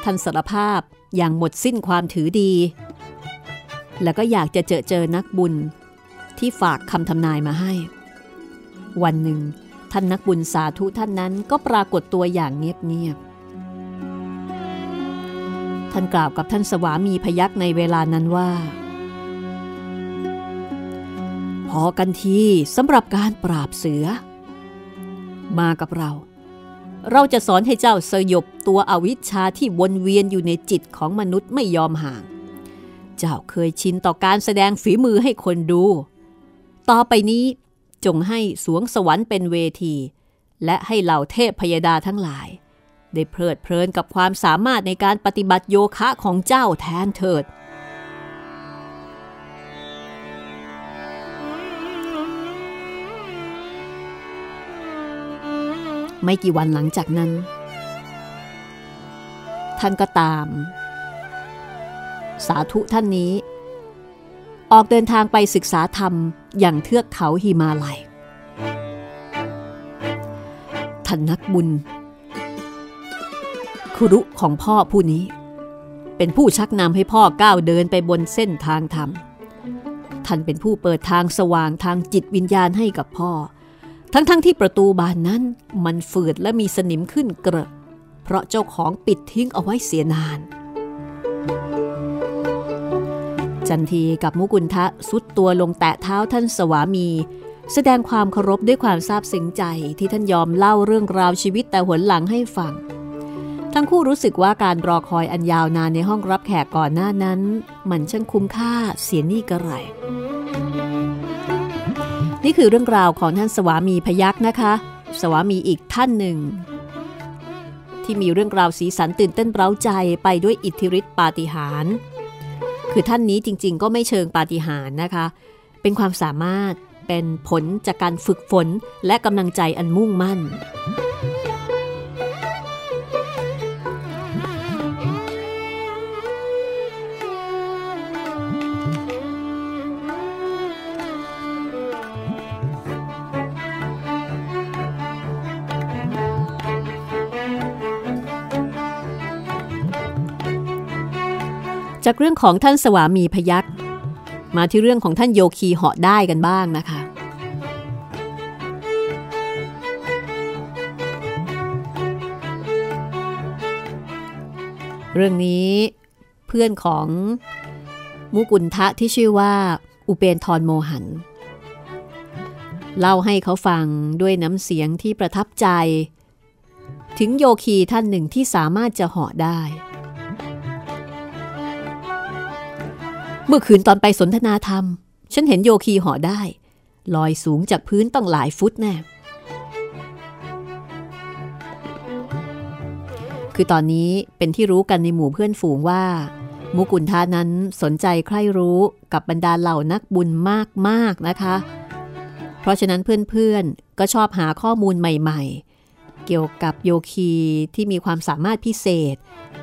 A: ท่านสารภาพอย่างหมดสิ้นความถือดี แล้วก็อยากจะเจอเจอนักบุญที่ฝากคำทำนายมาให้ วันหนึ่ง ท่านนักบุญสาธุท่านนั้นก็ปรากฏตัวอย่างเงียบๆท่านกล่าวกับท่านสวามีพยักในเวลานั้นว่า อกันทีสำหรับการปราบเสือ มากับเรา เราจะสอนให้เจ้าสยบตัวอวิชชาที่วนเวียนอยู่ในจิตของมนุษย์ไม่ยอมห่าง เจ้าเคยชินต่อการแสดงฝีมือให้คนดู ต่อไปนี้จงให้สวงสวรรค์เป็นเวที และให้เหล่าเทพพยดาทั้งหลาย ได้เพลิดเพลินกับความสามารถในการปฏิบัติโยคะของเจ้าแทนเถิด ไม่กี่วันหลังจากนั้น ท่านก็ตาม สาธุท่านนี้ ออกเดินทางไปศึกษาธรรมอย่างเทือกเขาหิมาลัย ท่านนักบุญครุของพ่อผู้นี้ เป็นผู้ชักนำให้พ่อก้าวเดินไปบนเส้นทางธรรม ท่านเป็นผู้เปิดทางสว่างทางจิตวิญญาณให้กับพ่อ ทั้งๆทที่ประตูบานนั้นมันฝืดและมีสนิมขึ้นเกระเพราะเจ้าของปิดทิ้งเอาไว้เสียนาน จันทีกับมุกุลทะสุดตัวลงแตะเท้าท่านสวามี แสดงความเคารพด้วยความซาบซึ้งใจที่ท่านยอมเล่าเรื่องราวชีวิตแต่หนหลังให้ฟัง ทั้งคู่รู้สึกว่าการรอคอยอันยาวนานในห้องรับแขกก่อนหน้านั้น มันช่างคุ้มค่าเสียนี่กระไร นี่คือเรื่องราวของท่านสวามีพยักนะคะ สวามีอีกท่านหนึ่ง ที่มีเรื่องราวสีสันตื่นเต้นเร้าใจไปด้วยอิทธิฤทธิปาฏิหาริย์คือท่านนี้จริงๆ ก็ไม่เชิงปาฏิหาริย์นะคะ เป็นความสามารถเป็นผลจากการฝึกฝนและกำลังใจอันมุ่งมั่น จากเรื่องของท่านสวามีพยักมาที่เรื่องของท่านโยคีเหาะได้กันบ้างนะคะ เรื่องนี้เพื่อนของมุกุลทะที่ชื่อว่า อุเปนทรโมหัน เล่าให้เขาฟังด้วยน้ำเสียงที่ประทับใจ ถึงโยคีท่านหนึ่งที่สามารถจะเหาะได้ เมื่อคืนตอนไปสนทนาธรรม ฉันเห็นโยคีหาะได้ ลอยสูงจากพื้นต้องหลายฟุตแน่ คือตอนนี้เป็นที่รู้กันในหมู่เพื่อนฝูงว่า มุกุลทานั้นสนใจใคร่รู้กับบรรดาเหล่านักบุญมากๆนะคะ เพราะฉะนั้นเพื่อนๆ ก็ชอบหาข้อมูลใหม่ ๆ เกี่ยวกับโยคีที่มีความสามารถพิเศษ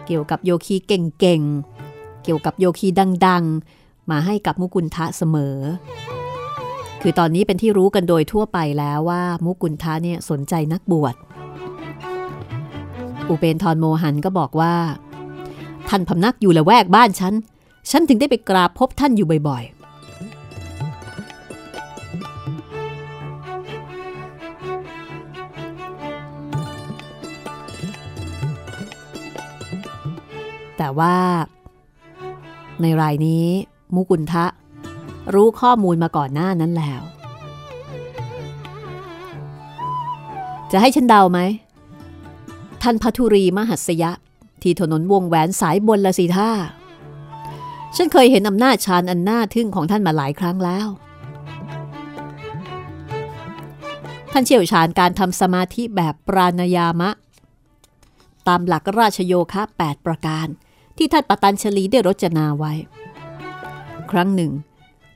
A: เกี่ยวกับโยคีเก่งๆ เกี่ยวกับโยคีดัง ๆ มาให้กับมุกุลทะเสมอ คือตอนนี้เป็นที่รู้กันโดยทั่วไปแล้วว่ามุกุลทะเนี่ยสนใจนักบวช อุเปนทรโมหันก็บอกว่า ท่านพำนักอยู่ละแวกบ้านฉัน ฉันถึงได้ไปกราบพบท่านอยู่บ่อยๆแต่ว่า ในรายนี้ มุกุลทะ รู้ข้อมูลมาก่อนหน้านั้นแล้ว จะให้ฉันเดาไหม ท่านพัทุรีมหัสยะ ที่ถนนวงแหวนสายบนละสิท่า ฉันเคยเห็นอำนาจชาญอันน่าทึ่งของท่านมาหลายครั้งแล้ว ท่านเชี่ยวชาญการทำสมาธิแบบปราณยามะ ตามหลักราชโยคะ 8 ประการ ที่ท่านปตัญชลีได้รจนาไว้ ครั้งหนึ่ง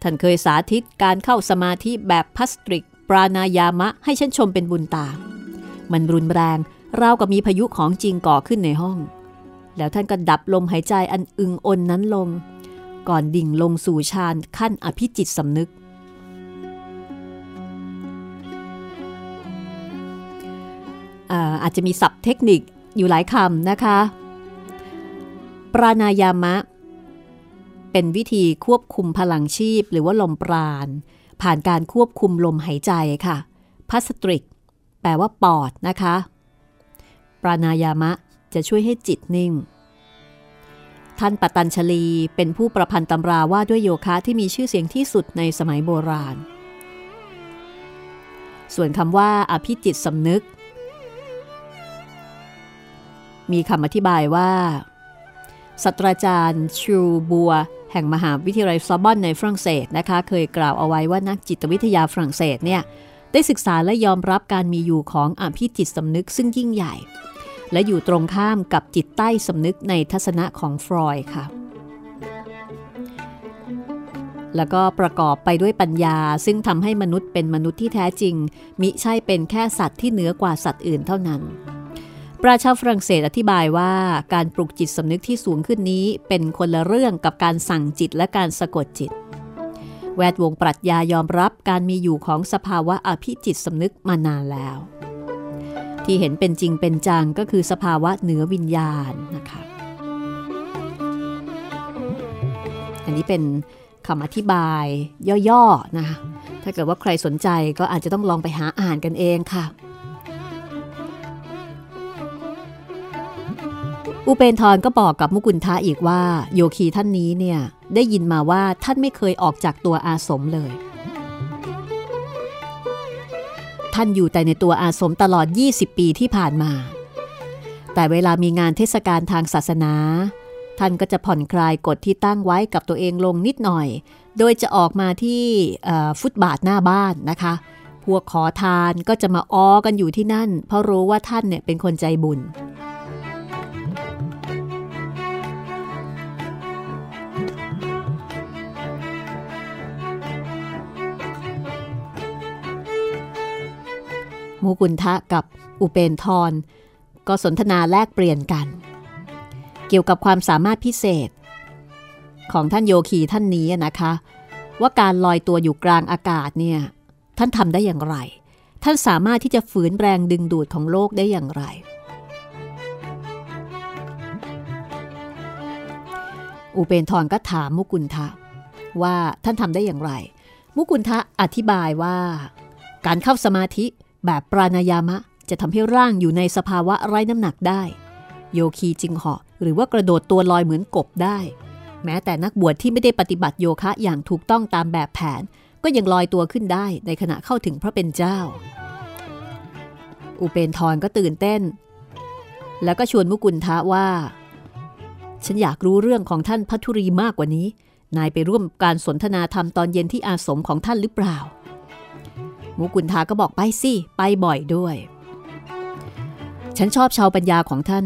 A: ท่านเคยสาธิตการเข้าสมาธิแบบพัสตริก ปราณายามะให้ฉันชมเป็นบุญตา มันรุนแรงราวกับมีพายุของจริงก่อขึ้นในห้อง แล้วท่านก็ดับลมหายใจอันอึงอนนั้นลง ก่อนดิ่งลงสู่ฌานขั้นอภิจิตสำนึกอาอาจจะมีศัพท์เทคนิคอยู่หลายคำนะคะ ปราณายามะ เป็นวิธีควบคุมพลังชีพหรือว่าลมปราณ ผ่านการควบคุมลมหายใจค่ะพัสตริก แปลว่าปอดนะคะ ปราณายามะจะช่วยให้จิตนิ่ง ท่านปตัญชลีเป็นผู้ประพันธ์ตำราว่าด้วยโยคะที่มีชื่อเสียงที่สุดในสมัยโบราณ ส่วนคำว่าอภิจิตสำนึก มีคำอธิบายว่า ศาสตราจารย์ชูบัว แห่งมหาวิทยาลัยซอบอนในฝรั่งเศสนะคะ เคยกล่าวเอาไว้ว่านักจิตวิทยาฝรั่งเศสเนี่ยได้ศึกษาและยอมรับการมีอยู่ของอภิจิตสำนึกซึ่งยิ่งใหญ่ และอยู่ตรงข้ามกับจิตใต้สำนึกในทัศนะของฟรอยค่ะ แล้วก็ประกอบไปด้วยปัญญาซึ่งทำให้มนุษย์เป็นมนุษย์ที่แท้จริง มิใช่เป็นแค่สัตว์ที่เหนือกว่าสัตว์อื่นเท่านั้น ราชาฝรั่งเศสอธิบายว่าการปลุกจิตสำนึกที่สูงขึ้นนี้เป็นคนละเรื่องกับการสั่งจิตและการสะกดจิต แวดวงปรัชญายอมรับการมีอยู่ของสภาวะอภิจิตสำนึกมานานแล้ว ที่เห็นเป็นจริงเป็นจังก็คือสภาวะเหนือวิญญาณนะคะอันนี้เป็นคำอธิบายย่อๆนะคะถ้าเกิดว่าใครสนใจก็อาจจะต้องลองไปหาอ่านกันเองค่ะ อุเปนทรก็บอกกับมุกุลทะอีกว่า โยคีท่านนี้เนี่ยได้ยินมาว่าท่านไม่เคยออกจากตัวอาสมเลย ท่านอยู่แต่ในตัวอาสมตลอด 20 ปีที่ผ่านมา แต่เวลามีงานเทศกาลทางศาสนา ท่านก็จะผ่อนคลายกฎที่ตั้งไว้กับตัวเองลงนิดหน่อย โดยจะออกมาที่ฟุตบาทหน้าบ้านนะคะ พวกขอทานก็จะมาอ้อกันอยู่ที่นั่น เพราะรู้ว่าท่านเนี่ยเป็นคนใจบุญ มูกุลทะกับอุเปนทร ก็สนทนาแลกเปลี่ยนกัน เกี่ยวกับความสามารถพิเศษ ของท่านโยคีท่านนี้นะคะ ว่าการลอยตัวอยู่กลางอากาศเนี่ยท่านทำได้อย่างไร ท่านสามารถที่จะฝืนแรงดึงดูดของโลกได้อย่างไร อุเปนทรก็ถามมุกุลทะว่าท่านทำได้อย่างไร มุกุลทะอธิบายว่า การเข้าสมาธิ แบบปราณายามะจะทำให้ร่างอยู่ในสภาวะไร้น้ำหนักได้ โยคีจึงเหาะหรือว่ากระโดดตัวลอยเหมือนกบได้ แม้แต่นักบวชที่ไม่ได้ปฏิบัติโยคะอย่างถูกต้องตามแบบแผน ก็ยังลอยตัวขึ้นได้ในขณะเข้าถึงพระเป็นเจ้า อุเปนทรก็ตื่นเต้น แล้วก็ชวนมุกุลทะว่า ฉันอยากรู้เรื่องของท่านพัทุรีมากกว่านี้ นายไปร่วมการสนทนาธรรมตอนเย็นที่อาสมของท่านหรือเปล่า มุกุลทาก็บอกไปสิ ไปบ่อยด้วย ฉันชอบชาวปัญญาของท่าน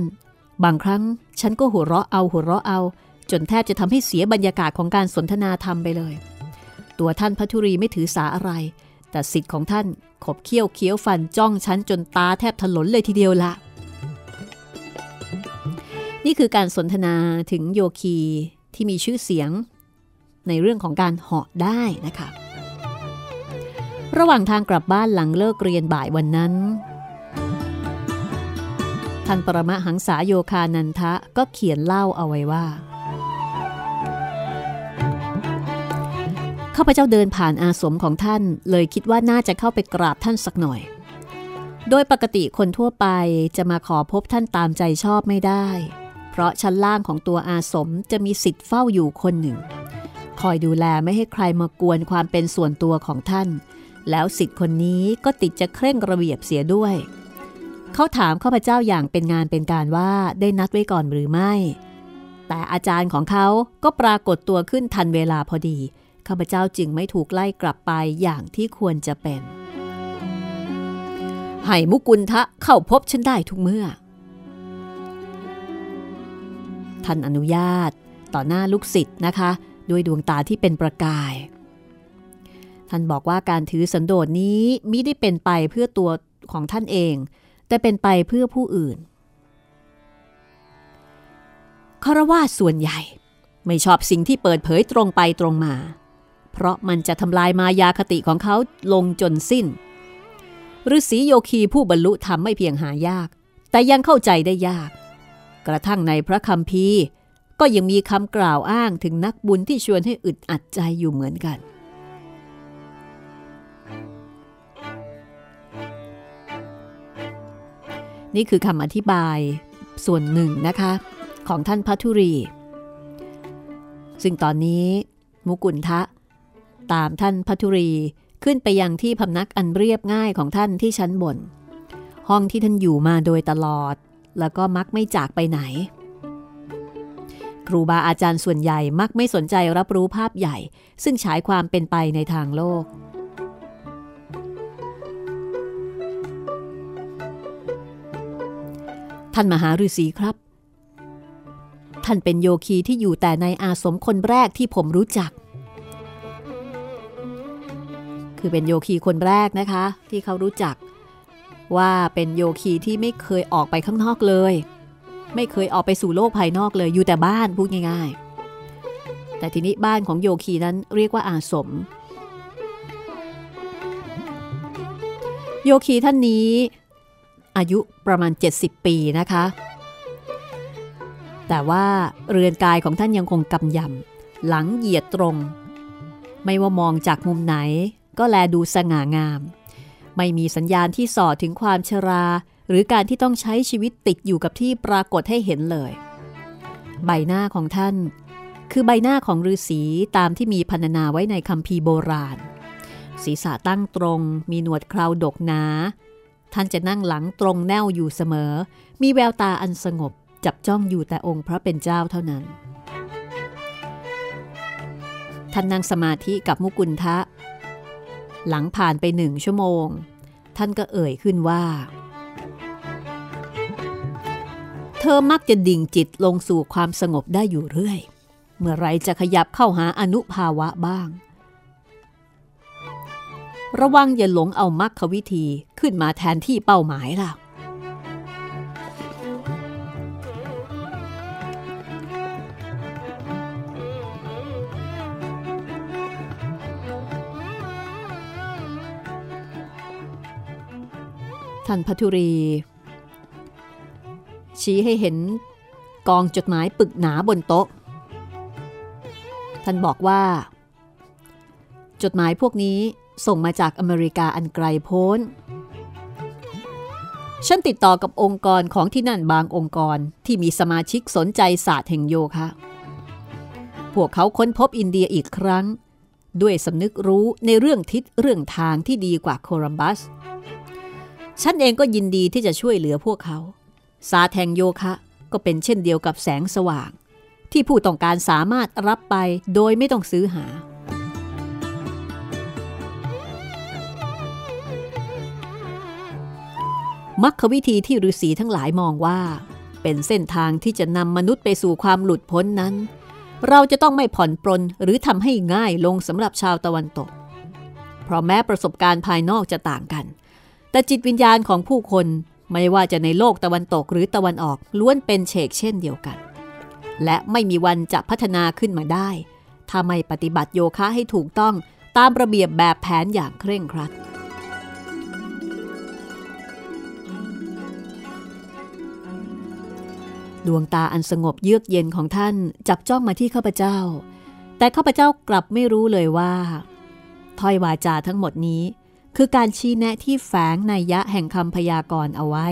A: บางครั้งฉันก็หัวเราะเอาหัวเราะเอา จนแทบจะทำให้เสียบรรยากาศของการสนทนาธรรมไปเลย ตัวท่านพัทุรีไม่ถือสาอะไร แต่สิทธิ์ของท่านขบเคี้ยวเคี้ยวฟันจ้องฉันจนตาแทบถลนเลยทีเดียวละนี่คือการสนทนาถึงโยคีที่มีชื่อเสียง ในเรื่องของการเหาะได้นะคะ ระหว่างทางกลับบ้านหลังเลิกเรียนบ่ายวันนั้น ท่านปรมหังษาโยคานันทะก็เขียนเล่าเอาไว้ว่าข้าพเจ้าเดินผ่านอาสมของท่าน เลยคิดว่าน่าจะเข้าไปกราบท่านสักหน่อย โดยปกติคนทั่วไปจะมาขอพบท่านตามใจชอบไม่ได้ เพราะชั้นล่างของตัวอาสมจะมีสิทธิ์เฝ้าอยู่คนหนึ่ง คอยดูแลไม่ให้ใครมากวนความเป็นส่วนตัวของท่าน แล้วสิทธิ์คนนี้ก็ติดจะเคร่งระเบียบเสียด้วย เขาถามข้าพเจ้าอย่างเป็นงานเป็นการว่าได้นัดไว้ก่อนหรือไม่ แต่อาจารย์ของเขาก็ปรากฏตัวขึ้นทันเวลาพอดี ข้าพเจ้าจึงไม่ถูกไล่กลับไปอย่างที่ควรจะเป็นให้มุกุลทะเข้าพบฉันได้ทุกเมื่อ ท่านอนุญาตต่อหน้าลูกศิษย์นะคะ ด้วยดวงตาที่เป็นประกาย ท่านบอกว่าการถือสันโดษนี้มิได้เป็นไปเพื่อตัวของท่านเอง แต่เป็นไปเพื่อผู้อื่นคารวาส่วนใหญ่ ไม่ชอบสิ่งที่เปิดเผยตรงไปตรงมา เพราะมันจะทำลายมายาคติของเขาลงจนสิ้นฤาษีโยคีผู้บรรลุธรรมไม่เพียงหายาก แต่ยังเข้าใจได้ยาก กระทั่งในพระคัมภีร์ก็ยังมีคำกล่าวอ้างถึงนักบุญที่ชวนให้อึดอัดใจอยู่เหมือนกัน นี่คือคำอธิบายส่วนหนึ่งนะคะ ของท่านพัทุรี ซึ่งตอนนี้มุกุลทะ ตามท่านพัทุรีขึ้นไปยังที่พำนักอันเรียบง่ายของท่านที่ชั้นบน ห้องที่ท่านอยู่มาโดยตลอด แล้วก็มักไม่จากไปไหน ครูบาอาจารย์ส่วนใหญ่มักไม่สนใจรับรู้ภาพใหญ่ ซึ่งฉายความเป็นไปในทางโลก ท่านมหาฤาษีครับ ท่านเป็นโยคีที่อยู่แต่ในอาสมคนแรกที่ผมรู้จัก คือเป็นโยคีคนแรกนะคะ ที่เขารู้จัก ว่าเป็นโยคีที่ไม่เคยออกไปข้างนอกเลย ไม่เคยออกไปสู่โลกภายนอกเลยอยู่แต่บ้านพูดง่ายๆ แต่ทีนี้บ้านของโยคีนั้นเรียกว่าอาสมโยคีท่านนี้ อายุประมาณ 70 ปีนะคะ แต่ว่าเรือนกายของท่านยังคงกำยำหลังเหยียดตรง ไม่ว่ามองจากมุมไหนก็แลดูสง่างาม ไม่มีสัญญาณที่ส่อถึงความชรา หรือการที่ต้องใช้ชีวิตติดอยู่กับที่ปรากฏให้เห็นเลย ใบหน้าของท่าน คือใบหน้าของฤาษีตามที่มีพรรณนาไว้ในคัมภีร์โบราณ ศีรษะตั้งตรง มีหนวดเคราดกหนา ท่านจะนั่งหลังตรงแนวอยู่เสมอ มีแววตาอันสงบจับจ้องอยู่แต่องค์พระเป็นเจ้าเท่านั้น ท่านนั่งสมาธิกับมุกุลทะ หลังผ่านไปหนึ่งชั่วโมง ท่านก็เอ่ยขึ้นว่า เธอมักจะดิ่งจิตลงสู่ความสงบได้อยู่เรื่อย เมื่อไรจะขยับเข้าหาอนุภาวะบ้าง ระวังอย่าหลงเอามรรควิธีขึ้นมาแทนที่เป้าหมายล่ะ ท่านพัทุรี ชี้ให้เห็นกองจดหมายปึกหนาบนโต๊ะ ท่านบอกว่า จดหมายพวกนี้ ส่งมาจากอเมริกาอันไกลโพ้น ฉันติดต่อกับองค์กรของที่นั่นบางองค์กรที่มีสมาชิกสนใจศาสตร์แห่งโยคะ พวกเขาค้นพบอินเดียอีกครั้ง ด้วยสำนึกรู้ในเรื่องทิศเรื่องทางที่ดีกว่าโคลัมบัส ฉันเองก็ยินดีที่จะช่วยเหลือพวกเขา ศาสตร์แห่งโยคะก็เป็นเช่นเดียวกับแสงสว่าง ที่ผู้ต้องการสามารถรับไปโดยไม่ต้องซื้อหา มักควิธีที่ฤาษีทั้งหลายมองว่า เป็นเส้นทางที่จะนำมนุษย์ไปสู่ความหลุดพ้นนั้น เราจะต้องไม่ผ่อนปรนหรือทำให้ง่ายลงสำหรับชาวตะวันตก เพราะแม้ประสบการณ์ภายนอกจะต่างกัน แต่จิตวิญญาณของผู้คนไม่ว่าจะในโลกตะวันตกหรือตะวันออกล้วนเป็นเฉกเช่นเดียวกัน และไม่มีวันจะพัฒนาขึ้นมาได้ ถ้าไม่ปฏิบัติโยคะให้ถูกต้องตามระเบียบแบบแผนอย่างเคร่งครัด ดวงตาอันสงบเยือกเย็นของท่านจับจ้องมาที่ข้าพเจ้า แต่ข้าพเจ้ากลับไม่รู้เลยว่าถ้อยวาจาทั้งหมดนี้ คือการชี้แนะที่แฝงในยะแห่งคำพยากรณ์เอาไว้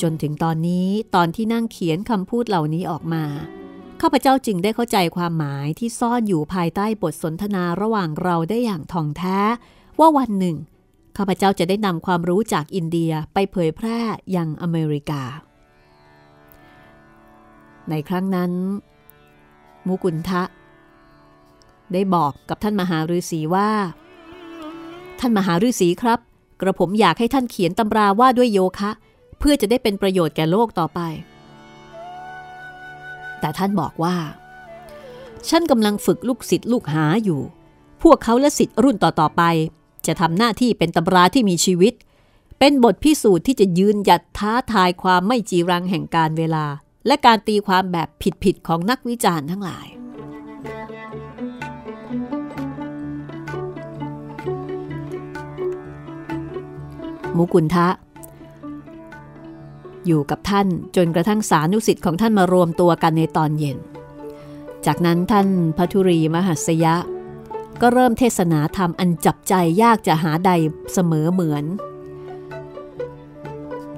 A: จนถึงตอนนี้ตอนที่นั่งเขียนคำพูดเหล่านี้ออกมาข้าพเจ้าจึงได้เข้าใจความหมายที่ซ่อนอยู่ภายใต้บทสนทนาระหว่างเราได้อย่างท่องแท้ ว่าวันหนึ่งข้าพเจ้าจะได้นำความรู้จากอินเดียไปเผยแพร่ยังอเมริกา ในครั้งนั้น มุกุลทะ ได้บอกกับท่านมหาฤาษีว่า ท่านมหาฤาษีครับ กระผมอยากให้ท่านเขียนตำราว่าด้วยโยคะ เพื่อจะได้เป็นประโยชน์แก่โลกต่อไป แต่ท่านบอกว่า ฉันกำลังฝึกลูกศิษย์ลูกหาอยู่ พวกเขาและศิษย์รุ่นต่อๆไป จะทำหน้าที่เป็นตำราที่มีชีวิตเป็นบทพิสูจน์ที่จะยืนหยัดท้าทายความไม่จีรังแห่งการเวลา และการตีความแบบผิดๆของนักวิจารณ์ทั้งหลาย มุกุลทะ อยู่กับท่านจนกระทั่งสานุสิทธิ์ของท่านมารวมตัวกันในตอนเย็น จากนั้นท่านพัทุรีมหัสยะ ก็เริ่มเทศนาธรรมอันจับใจยากจะหาใดเสมอเหมือน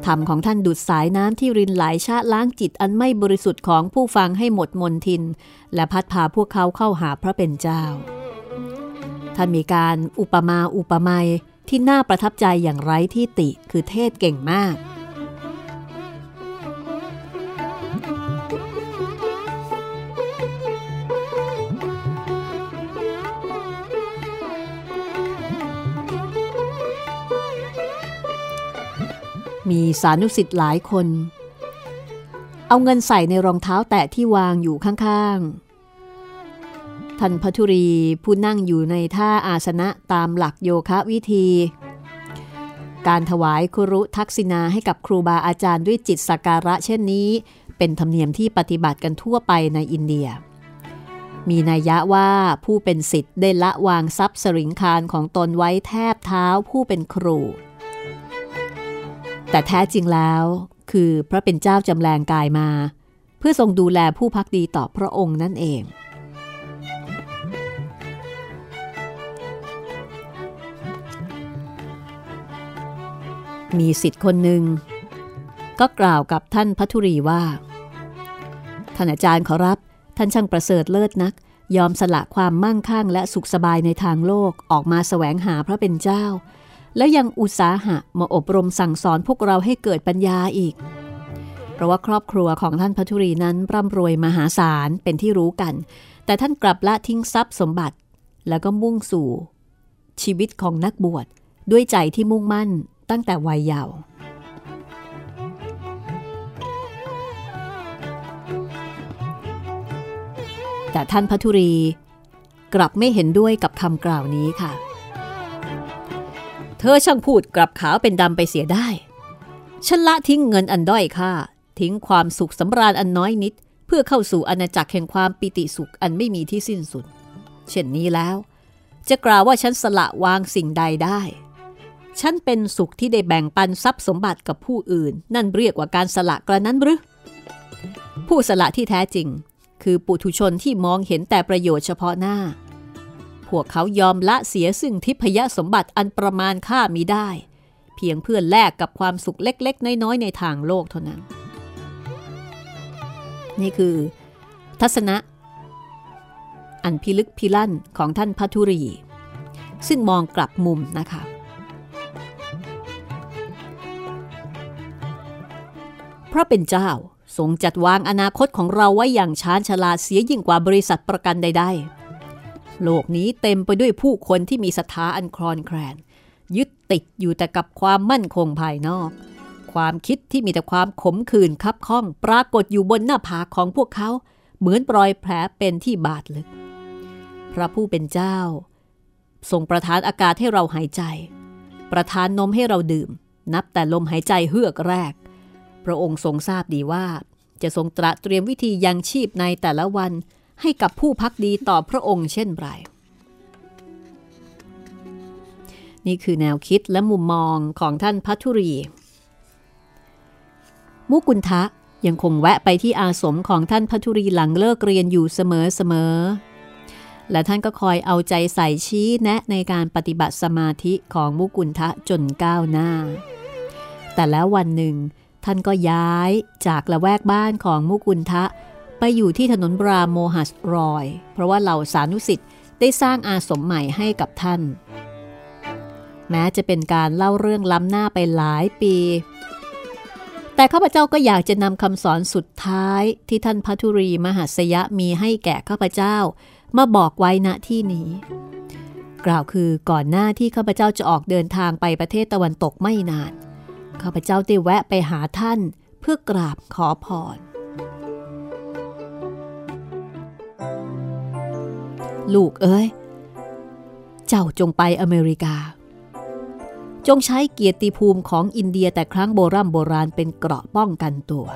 A: ธรรมของท่านดูดสายน้ำที่รินไหลชาล้างจิตอันไม่บริสุทธิ์ของผู้ฟังให้หมดมนทิน และพัดพาพวกเขาเข้าหาพระเป็นเจ้า ท่านมีการอุปมาอุปไมยที่น่าประทับใจอย่างไร้ที่ติคือเทศเก่งมาก มีสานุสิทธิ์หลายคน เอาเงินใส่ในรองเท้าแตะที่วางอยู่ข้างๆ ท่านพัทุรีผู้นั่งอยู่ในท่าอาสนะตามหลักโยคะวิธี การถวายครุทักษิณาให้กับครูบาอาจารย์ด้วยจิตสักการะเช่นนี้ เป็นธรรมเนียมที่ปฏิบัติกันทั่วไปในอินเดียมีนัยยะว่าผู้เป็นสิทธิ์ได้ละวางทรัพย์สริงคารของตนไว้แทบเท้าผู้เป็นครู แต่แท้จริงแล้วคือพระเป็นเจ้าจำแรงกายมา เพื่อทรงดูแลผู้พักดีต่อพระองค์นั่นเอง มีสิทธิ์คนหนึ่ง ก็กล่าวกับท่านพัทุรีว่า ท่านอาจารย์ขอรับ ท่านช่างประเสริฐเลิศนัก ยอมสละความมั่งคั่งและสุขสบายในทางโลกออกมาแสวงหาพระเป็นเจ้า แล้วยังอุตสาหะมาอบรมสั่งสอนพวกเราให้เกิดปัญญาอีก เพราะว่าครอบครัวของท่านพัทุรีนั้นร่ำรวยมหาศาลเป็นที่รู้กัน แต่ท่านกลับละทิ้งทรัพย์สมบัติ แล้วก็มุ่งสู่ ชีวิตของนักบวชด้วยใจที่มุ่งมั่นตั้งแต่วัยเยาว์แต่ท่านพัทุรีกลับไม่เห็นด้วยกับคำกล่าวนี้ค่ะ เธอช่างพูดกลับขาวเป็นดำไปเสียได้ ฉันละทิ้งเงินอันด้อยค่า ทิ้งความสุขสำราญอันน้อยนิด เพื่อเข้าสู่อาณาจักรแห่งความปิติสุขอันไม่มีที่สิ้นสุด เช่นนี้แล้ว จะกล่าวว่าฉันสละวางสิ่งใดได้ ฉันเป็นสุขที่ได้แบ่งปันทรัพย์สมบัติกับผู้อื่น นั่นเรียกว่าการสละกระนั้นหรือ ผู้สละที่แท้จริง คือปุถุชนที่มองเห็นแต่ประโยชน์เฉพาะหน้า พวกเขายอมละเสียซึ่งทิพยสมบัติอันประมาณค่ามีได้ เพียงเพื่อแลกกับความสุขเล็ก ๆ น้อย ๆ ในทางโลกเท่านั้น นี่คือ ทัศนะ อันพิลึกพิลั่นของท่านพัทุรี ซึ่งมองกลับมุมนะคะเพราะเป็นเจ้าทรงจัดวางอนาคตของเราไว้อย่างชาญฉลาดเสียยิ่งกว่าบริษัทประกันใดๆ โลกนี้เต็มไปด้วยผู้คนที่มีศรัทธาอันคลอนแคลน ยึดติดอยู่แต่กับความมั่นคงภายนอก ความคิดที่มีแต่ความขมขื่นคับข้อง ปรากฏอยู่บนหน้าผากของพวกเขา เหมือนรอยแผลเป็นที่บาดลึก พระผู้เป็นเจ้า ทรงประทานอากาศให้เราหายใจ ประทานนมให้เราดื่ม นับแต่ลมหายใจเฮือกแรก พระองค์ทรงทราบดีว่า จะทรงตระเตรียมวิธียังชีพในแต่ละวัน ให้กับผู้พักดีต่อพระองค์เช่นไร นี่คือแนวคิดและมุมมองของท่านพัทุรี มุกุลทะยังคงแวะไปที่อาสมของท่านพัทุรีหลังเลิกเรียนอยู่เสมอๆและท่านก็คอยเอาใจใส่ชี้แนะในการปฏิบัติสมาธิของมุกุลทะจนก้าวหน้า แต่แล้ววันหนึ่ง ท่านก็ย้ายจากละแวกบ้านของมุกุลทะ ไปอยู่ที่ถนนบราโมฮัสรอย เพราะว่าเหล่าสานุสิทธิ์ได้สร้างอาสมใหม่ให้กับท่าน แม้จะเป็นการเล่าเรื่องล้ำหน้าไปหลายปี แต่ข้าพเจ้าก็อยากจะนำคำสอนสุดท้ายที่ท่านพัทุรีมหัสยะมีให้แก่ข้าพเจ้า มาบอกไว้ณที่นี้ กล่าวคือก่อนหน้าที่ข้าพเจ้าจะออกเดินทางไปประเทศตะวันตกไม่นานข้าพเจ้าได้แวะไปหาท่านเพื่อกราบขอพร ลูกเอ้ย เจ้าจงไปอเมริกา จงใช้เกียรติภูมิของอินเดียแต่ครั้งโบรโบราณเป็นเกราะป้องกันตัว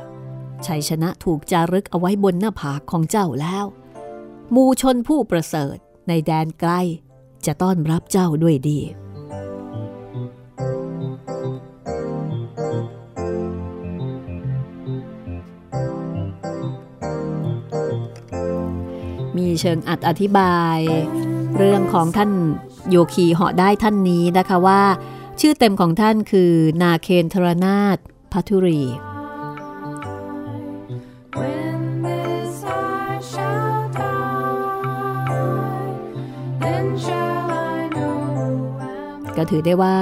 A: ชัยชนะถูกจารึกเอาไว้บนหน้าผากของเจ้าแล้ว มูชนผู้ประเสริฐในแดนไกลจะต้อนรับเจ้าด้วยดี เชิงอัดอธิบาย เรื่องของท่านโยคีเหาะได้ท่านนี้นะคะว่า ชื่อเต็มของท่านคือนาเคนทรนาถพัทุรี
B: When this I shall die, then shall I know who am
A: ก็ถือได้ว่า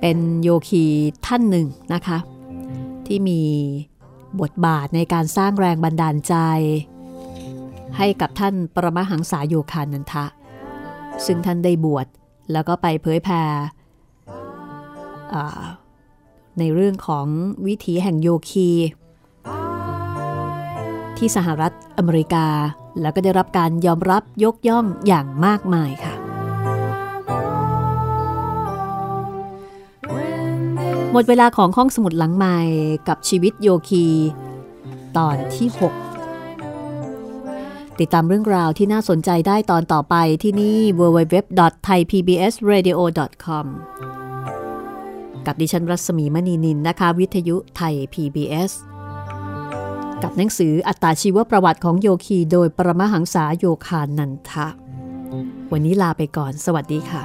A: เป็นโยคีท่านหนึ่งนะคะ ที่มี บทบาทในการสร้างแรงบันดาลใจ ให้กับท่านปรมหังษาโยคานันทะ ซึ่งท่านได้บวชแล้วก็ไปเผยแผ่อ่ในเรื่องของวิถีแห่งโยคี ที่สหรัฐอเมริกา แล้วก็ได้รับการยอมรับยกย่องอย่างมากมายค่ะ หมดเวลาของห้องสมุดหลังใหม่กับชีวิตโยคี ตอนที่ 6 ติดตามเรื่องราวที่น่าสนใจได้ตอนต่อไปที่นี่ www.thaipbsradio.com กับดิฉันรัศมีมณีนินนะคะ วิทยุไทย PBS กับหนังสืออัตราชีวประวัติของโยคี โดยปรมหังษาโยคานันทะ วันนี้ลาไปก่อน สวัสดีค่ะ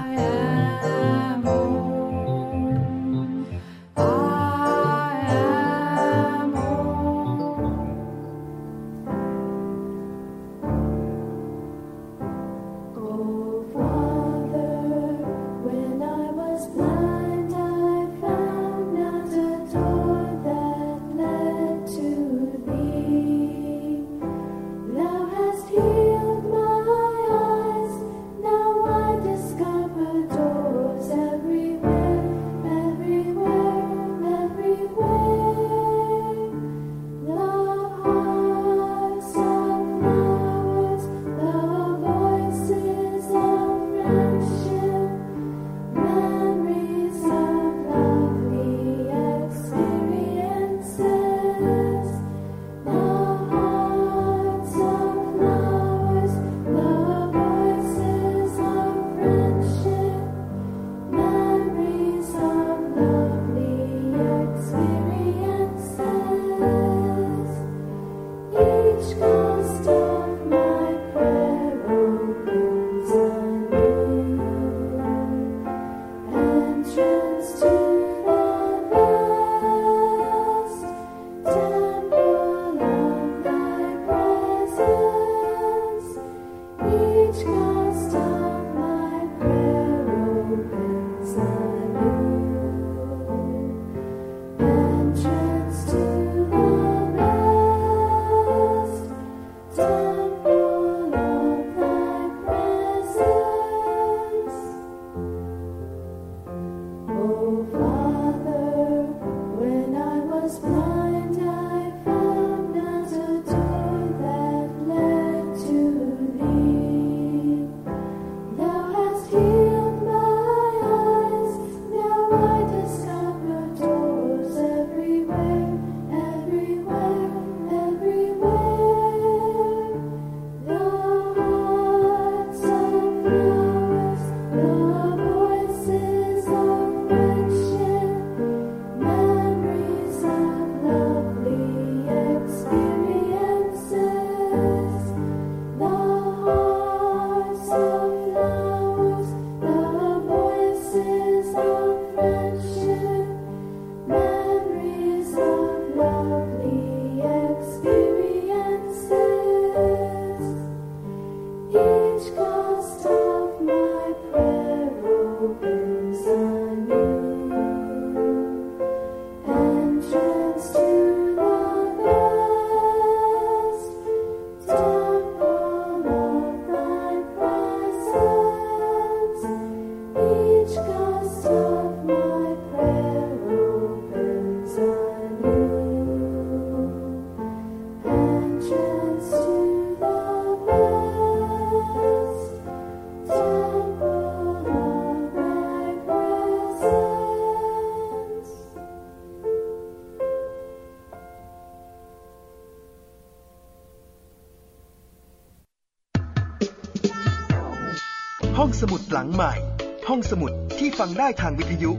C: ได้ทางวิทยุ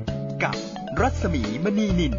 C: กับรัศมีมณีนิน